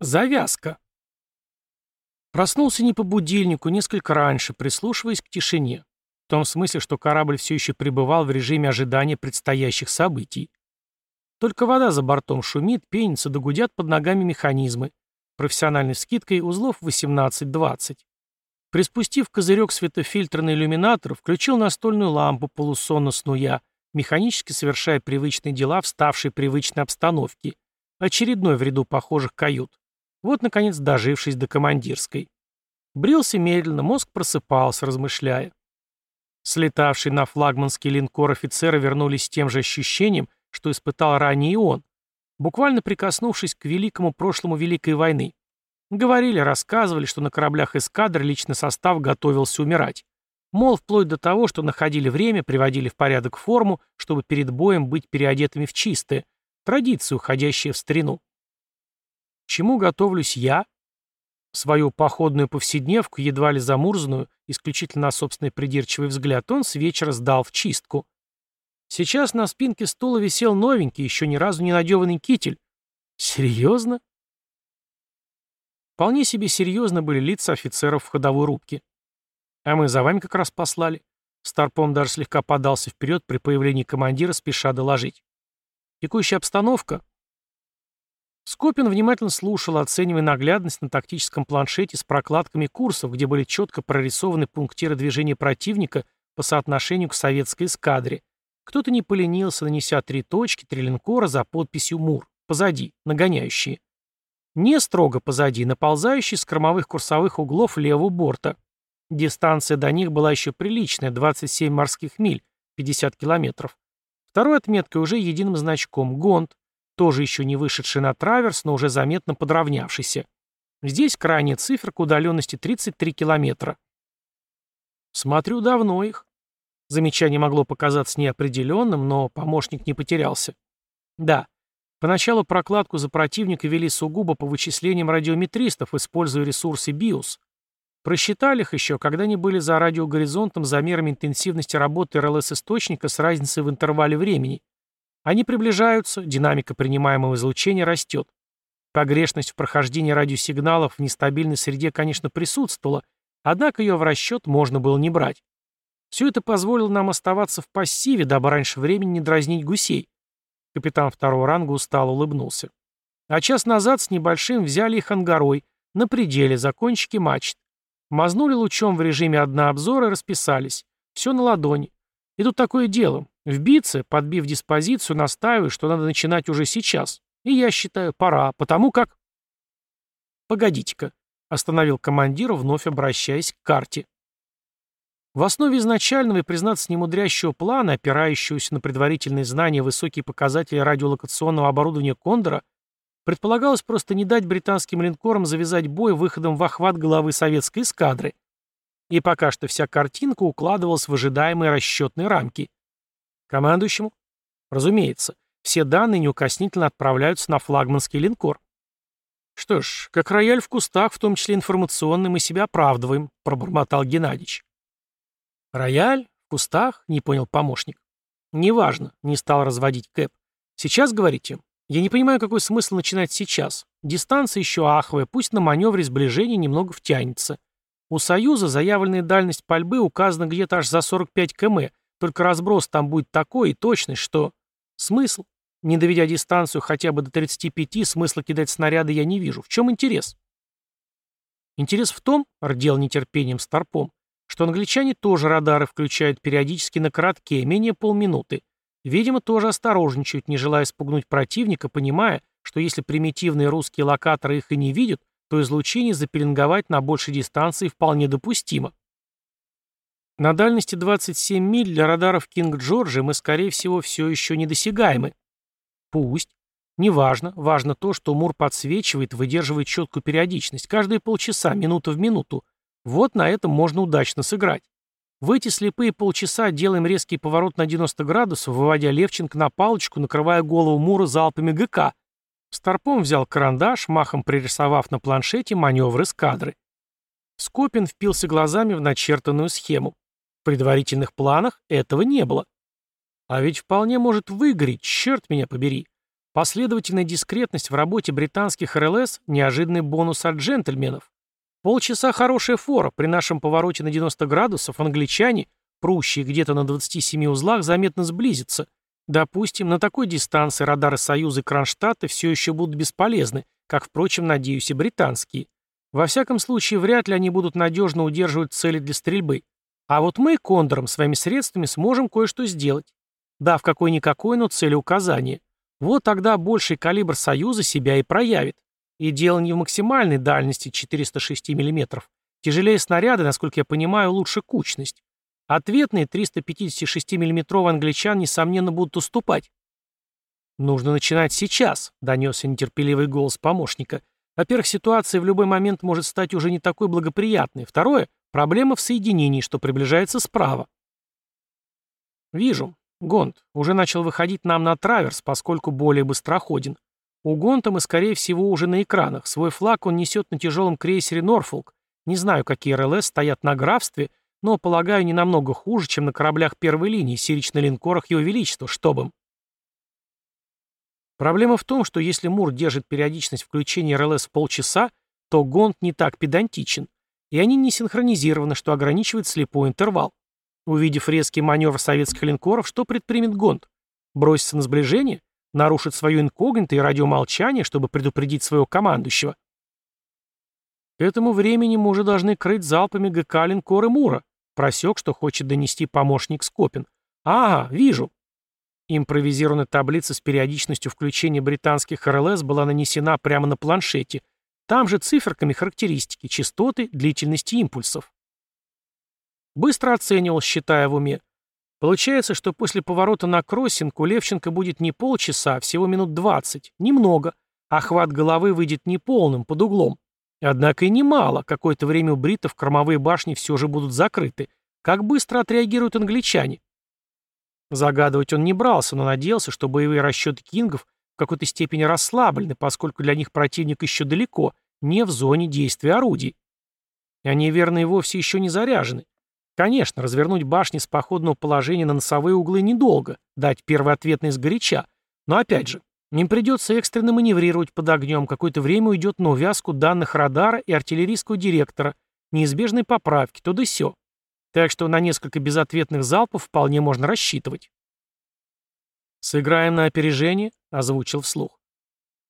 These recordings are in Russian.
Завязка. Проснулся не по будильнику, несколько раньше, прислушиваясь к тишине. В том смысле, что корабль все еще пребывал в режиме ожидания предстоящих событий. Только вода за бортом шумит, пенится, догудят под ногами механизмы. Профессиональной скидкой узлов 18-20. Приспустив козырек светофильтрный иллюминатор, включил настольную лампу, полусонно снуя, механически совершая привычные дела в привычной обстановке. Очередной в ряду похожих кают. Вот, наконец, дожившись до командирской. Брился медленно, мозг просыпался, размышляя. Слетавшие на флагманский линкор офицеры вернулись с тем же ощущением, что испытал ранее он, буквально прикоснувшись к великому прошлому Великой войны. Говорили, рассказывали, что на кораблях эскадры личный состав готовился умирать. Мол, вплоть до того, что находили время, приводили в порядок форму, чтобы перед боем быть переодетыми в чистое, традиция, уходящая в старину. Чему готовлюсь я? Свою походную повседневку, едва ли замурзанную, исключительно на собственный придирчивый взгляд, он с вечера сдал в чистку. Сейчас на спинке стула висел новенький, еще ни разу не надеванный китель. Серьезно? Вполне себе серьезно были лица офицеров в ходовой рубке. А мы за вами как раз послали. Старпом даже слегка подался вперед при появлении командира, спеша доложить. Текущая обстановка Скопин внимательно слушал, оценивая наглядность на тактическом планшете с прокладками курсов, где были четко прорисованы пунктиры движения противника по соотношению к советской эскадре. Кто-то не поленился, нанеся три точки, три линкора за подписью «МУР», позади, нагоняющие. Не строго позади, наползающие с кормовых курсовых углов левого борта. Дистанция до них была еще приличная, 27 морских миль, 50 километров. Второй отметкой уже единым значком «Гонд», тоже еще не вышедший на траверс, но уже заметно подравнявшийся. Здесь крайняя цифра к удаленности 33 километра. Смотрю, давно их. Замечание могло показаться неопределенным, но помощник не потерялся. Да, поначалу прокладку за противника вели сугубо по вычислениям радиометристов, используя ресурсы BIOS. Просчитали их еще, когда они были за радиогоризонтом замерами интенсивности работы РЛС-источника с разницей в интервале времени. Они приближаются, динамика принимаемого излучения растет. Погрешность в прохождении радиосигналов в нестабильной среде, конечно, присутствовала, однако ее в расчет можно было не брать. Все это позволило нам оставаться в пассиве, дабы раньше времени не дразнить гусей. Капитан второго ранга устало улыбнулся. А час назад с небольшим взяли их ангарой, на пределе, за кончики мачт. Мазнули лучом в режиме одна обзора и расписались. Все на ладони. И тут такое дело. В битце, подбив диспозицию, настаиваю, что надо начинать уже сейчас. И я считаю, пора, потому как... Погодите-ка, остановил командир, вновь обращаясь к карте. В основе изначального и, признаться, немудрящего плана, опирающегося на предварительные знания высокие показатели радиолокационного оборудования Кондора, предполагалось просто не дать британским линкорам завязать бой выходом в охват головы советской эскадры. И пока что вся картинка укладывалась в ожидаемые расчетные рамки. Командующему? Разумеется, все данные неукоснительно отправляются на флагманский линкор. Что ж, как рояль в кустах, в том числе информационный, мы себя оправдываем, пробормотал Геннадьевич. Рояль? В кустах? Не понял помощник. Неважно, не стал разводить Кэп. Сейчас говорите? Я не понимаю, какой смысл начинать сейчас. Дистанция еще аховая, пусть на маневре сближения немного втянется. У Союза заявленная дальность пальбы указана где-то аж за 45 км, только разброс там будет такой и точность, что... Смысл? Не доведя дистанцию хотя бы до 35, смысла кидать снаряды я не вижу. В чем интерес? Интерес в том, рдел нетерпением Старпом, что англичане тоже радары включают периодически на коротке, менее полминуты. Видимо, тоже осторожничают, не желая спугнуть противника, понимая, что если примитивные русские локаторы их и не видят, то излучение запеленговать на большей дистанции вполне допустимо. На дальности 27 миль для радаров Кинг-Джорджи мы, скорее всего, все еще недосягаемы. Пусть. Неважно. Важно то, что Мур подсвечивает, выдерживает четкую периодичность. Каждые полчаса, минута в минуту. Вот на этом можно удачно сыграть. В эти слепые полчаса делаем резкий поворот на 90 градусов, выводя Левченко на палочку, накрывая голову Мура залпами ГК. Старпом взял карандаш, махом пририсовав на планшете маневры эскадры. Скопин впился глазами в начертанную схему предварительных планах этого не было. А ведь вполне может выгореть, черт меня побери. Последовательная дискретность в работе британских РЛС – неожиданный бонус от джентльменов. Полчаса хорошая фора, при нашем повороте на 90 градусов англичане, прущие где-то на 27 узлах, заметно сблизятся. Допустим, на такой дистанции радары Союза и Кронштадта все еще будут бесполезны, как, впрочем, надеюсь, и британские. Во всяком случае, вряд ли они будут надежно удерживать цели для стрельбы. А вот мы, Кондором, своими средствами сможем кое-что сделать. Да, в какой-никакой, но целеуказание. Вот тогда больший калибр Союза себя и проявит. И дело не в максимальной дальности 406 мм. Тяжелее снаряды, насколько я понимаю, лучше кучность. Ответные 356 мм англичан, несомненно, будут уступать. «Нужно начинать сейчас», — донесся нетерпеливый голос помощника. «Во-первых, ситуация в любой момент может стать уже не такой благоприятной. Второе — проблема в соединении, что приближается справа». «Вижу. Гонт уже начал выходить нам на траверс, поскольку более быстроходен. У Гонта мы, скорее всего, уже на экранах. Свой флаг он несет на тяжелом крейсере «Норфолк». Не знаю, какие РЛС стоят на графстве, но, полагаю, не намного хуже, чем на кораблях первой линии, сирич на линкорах Его Величества, чтобы. Проблема в том, что если Мур держит периодичность включения РЛС в полчаса, то Гонт не так педантичен, и они не синхронизированы, что ограничивает слепой интервал. Увидев резкий маневр советских линкоров, что предпримет Гонд? Бросится на сближение? Нарушит свое инкогнито и радиомолчание, чтобы предупредить своего командующего? К этому времени мы уже должны крыть залпами ГК линкоры Мура. Просек, что хочет донести помощник Скопин. Ага, вижу. Импровизированная таблица с периодичностью включения британских РЛС была нанесена прямо на планшете. Там же циферками характеристики, частоты, длительности импульсов. Быстро оценивал, считая в уме. Получается, что после поворота на кроссинг у Левченко будет не полчаса, а всего минут 20. Немного. Охват головы выйдет неполным, под углом. Однако и немало. Какое-то время у бритов кормовые башни все же будут закрыты. Как быстро отреагируют англичане? Загадывать он не брался, но надеялся, что боевые расчеты кингов какой-то степени расслаблены, поскольку для них противник еще далеко, не в зоне действия орудий. Они, верно, и вовсе еще не заряжены. Конечно, развернуть башни с походного положения на носовые углы недолго, дать первый ответный сгоряча, но опять же, им придется экстренно маневрировать под огнем, какое-то время уйдет на увязку данных радара и артиллерийского директора, неизбежной поправки, то да сё. Так что на несколько безответных залпов вполне можно рассчитывать. «Сыграем на опережение», — озвучил вслух.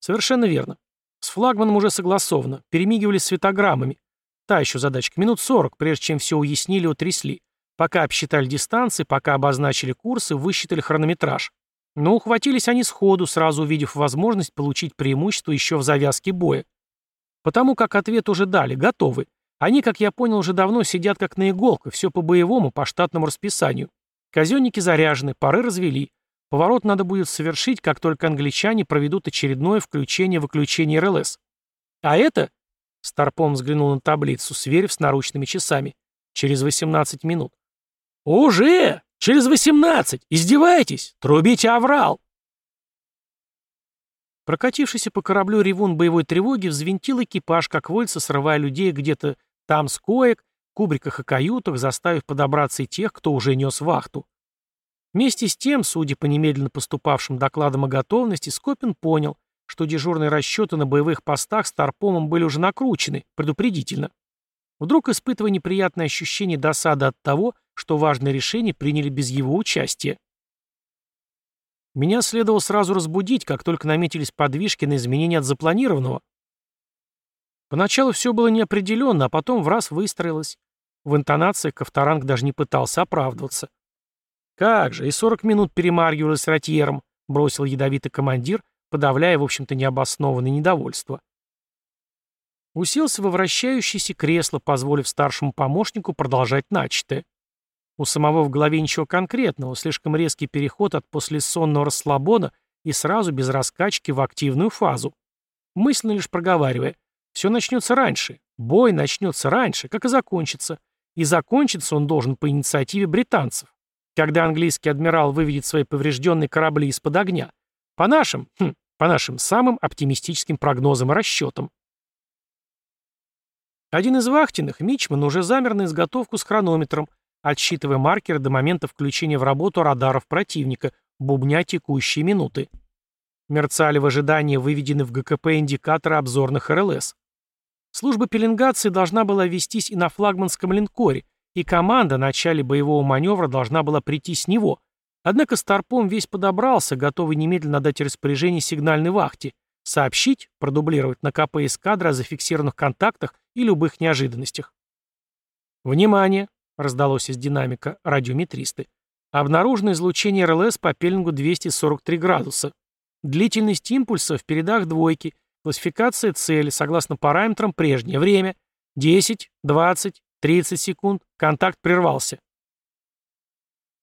«Совершенно верно. С флагманом уже согласовано, перемигивались светограммами. Та еще задачка. Минут сорок, прежде чем все уяснили, утрясли. Пока обсчитали дистанции, пока обозначили курсы, высчитали хронометраж. Но ухватились они сходу, сразу увидев возможность получить преимущество еще в завязке боя. Потому как ответ уже дали, готовы. Они, как я понял, уже давно сидят как на иголках, все по-боевому, по штатному расписанию. Казенники заряжены, пары развели. Поворот надо будет совершить, как только англичане проведут очередное включение-выключение РЛС. А это Старпом взглянул на таблицу, сверив с наручными часами. Через 18 минут. «Уже! Через 18! Издеваетесь? Трубите оврал!» Прокатившийся по кораблю ревун боевой тревоги взвинтил экипаж, как вольца, срывая людей где-то там с коек, кубриках и каютах, заставив подобраться и тех, кто уже нес вахту. Вместе с тем, судя по немедленно поступавшим докладам о готовности, Скопин понял, что дежурные расчеты на боевых постах Старпомом были уже накручены, предупредительно. Вдруг испытывая неприятное ощущение досады от того, что важное решение приняли без его участия. Меня следовало сразу разбудить, как только наметились подвижки на изменения от запланированного. Поначалу все было неопределенно, а потом в раз выстроилось. В интонациях Ковторанг даже не пытался оправдываться. «Как же, и сорок минут перемаргивалось с ротьером», — бросил ядовитый командир, подавляя, в общем-то, необоснованное недовольство. Уселся во вращающееся кресло, позволив старшему помощнику продолжать начатое. У самого в голове ничего конкретного, слишком резкий переход от послесонного расслабона и сразу без раскачки в активную фазу. Мысленно лишь проговаривая, все начнется раньше, бой начнется раньше, как и закончится. И закончится он должен по инициативе британцев. Когда английский адмирал выведет свои поврежденные корабли из-под огня. По нашим, хм, по нашим самым оптимистическим прогнозам и расчетам. Один из вахтенных, Мичман, уже замер на изготовку с хронометром, отсчитывая маркеры до момента включения в работу радаров противника, бубня текущие минуты. Мерцали в ожидании выведены в ГКП индикаторы обзорных РЛС. Служба пеленгации должна была вестись и на флагманском линкоре, и команда в начале боевого маневра должна была прийти с него. Однако Старпом весь подобрался, готовый немедленно дать распоряжение сигнальной вахте, сообщить, продублировать на КП эскадры о зафиксированных контактах и любых неожиданностях. «Внимание!» — раздалось из динамика радиометристы. «Обнаружено излучение РЛС по пеленгу 243 градуса. Длительность импульса в передах двойки, классификация цели согласно параметрам прежнее время 10, 20, 30 секунд, контакт прервался».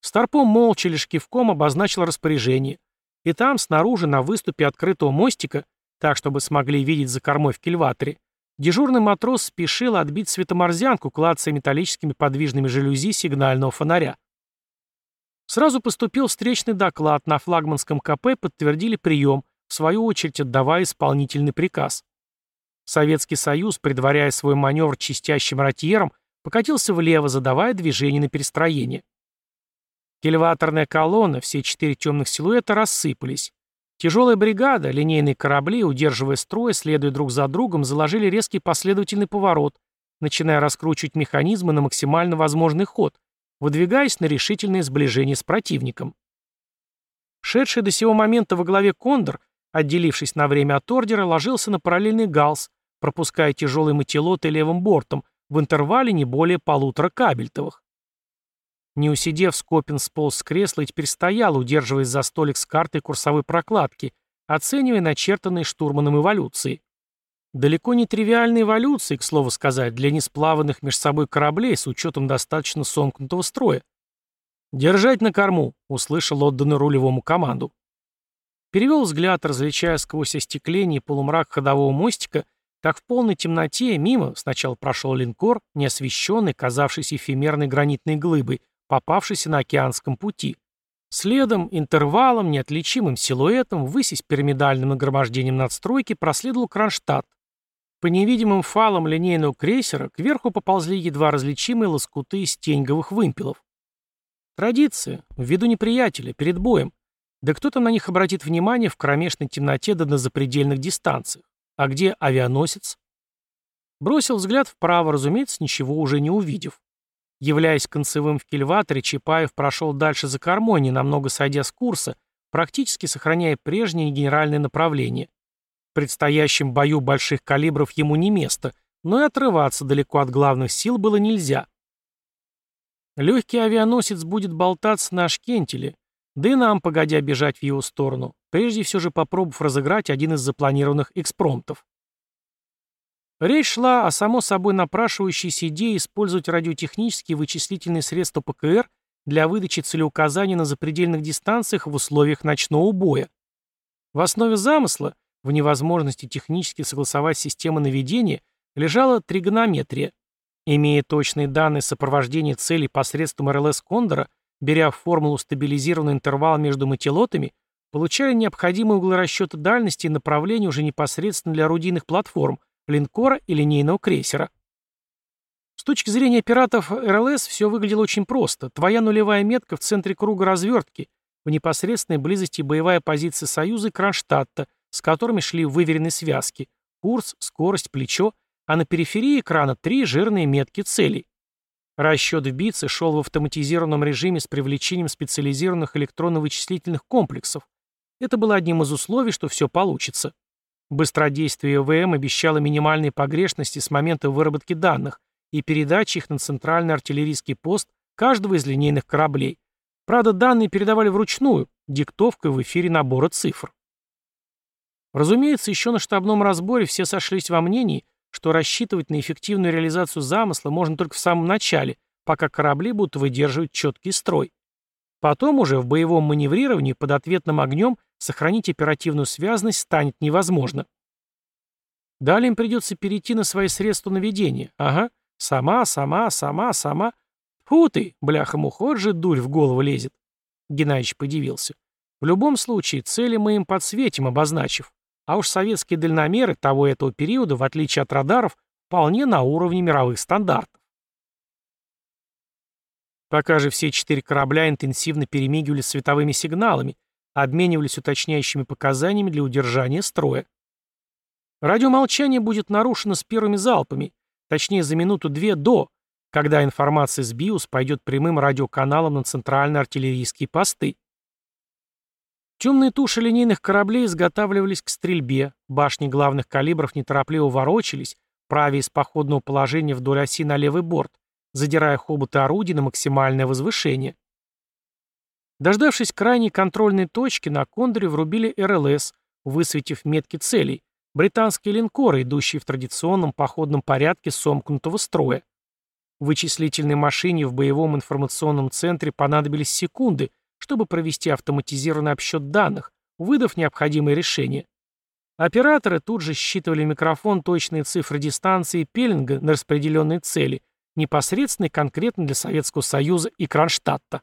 Старпом молча лишь кивком обозначил распоряжение. И там, снаружи, на выступе открытого мостика, так, чтобы смогли видеть за кормой в кильваторе, Дежурный матрос спешил отбить светоморзянку, клацая металлическими подвижными жалюзи сигнального фонаря. Сразу поступил встречный доклад, на флагманском КП подтвердили прием, в свою очередь отдавая исполнительный приказ. Советский Союз, предваряя свой маневр чистящим ротьером, покатился влево, задавая движение на перестроение. Кельваторная колонна, все четыре темных силуэта рассыпались. Тяжелая бригада, линейные корабли, удерживая строй, следуя друг за другом, заложили резкий последовательный поворот, начиная раскручивать механизмы на максимально возможный ход, выдвигаясь на решительное сближение с противником. Шедший до сего момента во главе Кондор, отделившись на время от ордера, ложился на параллельный галс, пропуская тяжелые мотилоты левым бортом, в интервале не более полутора кабельтовых. Не усидев, Скопин сполз с кресла и теперь стоял, удерживаясь за столик с картой курсовой прокладки, оценивая начертанные штурманом эволюции. Далеко не тривиальные эволюции, к слову сказать, для несплаванных между собой кораблей с учетом достаточно сомкнутого строя. «Держать на корму», — услышал отданный рулевому команду. Перевел взгляд, различая сквозь остекление полумрак ходового мостика, как в полной темноте мимо сначала прошел линкор, неосвещенный, казавшийся эфемерной гранитной глыбой, попавшийся на океанском пути. Следом, интервалом, неотличимым силуэтом, высись пирамидальным нагромождением надстройки, проследовал Кронштадт. По невидимым фалам линейного крейсера кверху поползли едва различимые лоскуты стеньговых вымпелов. Традиция, виду неприятеля, перед боем. Да кто там на них обратит внимание в кромешной темноте да на запредельных дистанциях? А где авианосец? Бросил взгляд вправо, разумеется, ничего уже не увидев. Являясь концевым в кильваторе, Чапаев прошел дальше за кормой, ненамного сойдя с курса, практически сохраняя прежнее генеральное направление. В предстоящем бою больших калибров ему не место, но и отрываться далеко от главных сил было нельзя. Легкий авианосец будет болтаться на Ашкентеле, да и нам, погодя, бежать в его сторону, прежде все же попробовав разыграть один из запланированных экспромтов. Речь шла о само собой напрашивающейся идее использовать радиотехнические вычислительные средства ПКР для выдачи целеуказаний на запредельных дистанциях в условиях ночного боя. В основе замысла, в невозможности технически согласовать системы наведения, лежала тригонометрия. Имея точные данные сопровождения целей посредством РЛС Кондора, беря формулу стабилизированный интервал между мотилотами, получали необходимые углы расчета дальности и направления уже непосредственно для орудийных платформ – линкора и линейного крейсера. С точки зрения пиратов РЛС все выглядело очень просто. Твоя нулевая метка в центре круга развертки, в непосредственной близости боевая позиция Союза и Кронштадта, с которыми шли выверенные связки, курс, скорость, плечо, а на периферии экрана три жирные метки целей. Расчет в битсе шел в автоматизированном режиме с привлечением специализированных электронно-вычислительных комплексов. Это было одним из условий, что все получится. Быстродействие ВМ обещало минимальные погрешности с момента выработки данных и передачи их на центральный артиллерийский пост каждого из линейных кораблей. Правда, данные передавали вручную, диктовкой в эфире набора цифр. Разумеется, еще на штабном разборе все сошлись во мнении, что рассчитывать на эффективную реализацию замысла можно только в самом начале, пока корабли будут выдерживать четкий строй. Потом уже в боевом маневрировании под ответным огнем сохранить оперативную связность станет невозможно. Далее им придется перейти на свои средства наведения. Ага, сама, сама, сама, сама. Фу ты, бляха-муха, же дурь в голову лезет. Геннадьевич подивился. В любом случае, цели мы им подсветим, обозначив. А уж советские дальномеры того и этого периода, в отличие от радаров, вполне на уровне мировых стандартов. Пока же все четыре корабля интенсивно перемигивали световыми сигналами, обменивались уточняющими показаниями для удержания строя. Радиомолчание будет нарушено с первыми залпами, точнее за минуту-две до, когда информация с БИУС пойдет прямым радиоканалом на центральные артиллерийские посты. Темные туши линейных кораблей изготавливались к стрельбе, башни главных калибров неторопливо ворочались, правя из походного положения вдоль оси на левый борт, задирая хоботы орудий на максимальное возвышение. Дождавшись крайней контрольной точки, на Кондоре врубили РЛС, высветив метки целей, британские линкоры, идущие в традиционном походном порядке сомкнутого строя. Вычислительной машине в боевом информационном центре понадобились секунды, чтобы провести автоматизированный обсчет данных, выдав необходимые решения. Операторы тут же считывали микрофон точные цифры дистанции пеленга на распределенные цели, непосредственно и конкретно для Советского Союза и Кронштадта.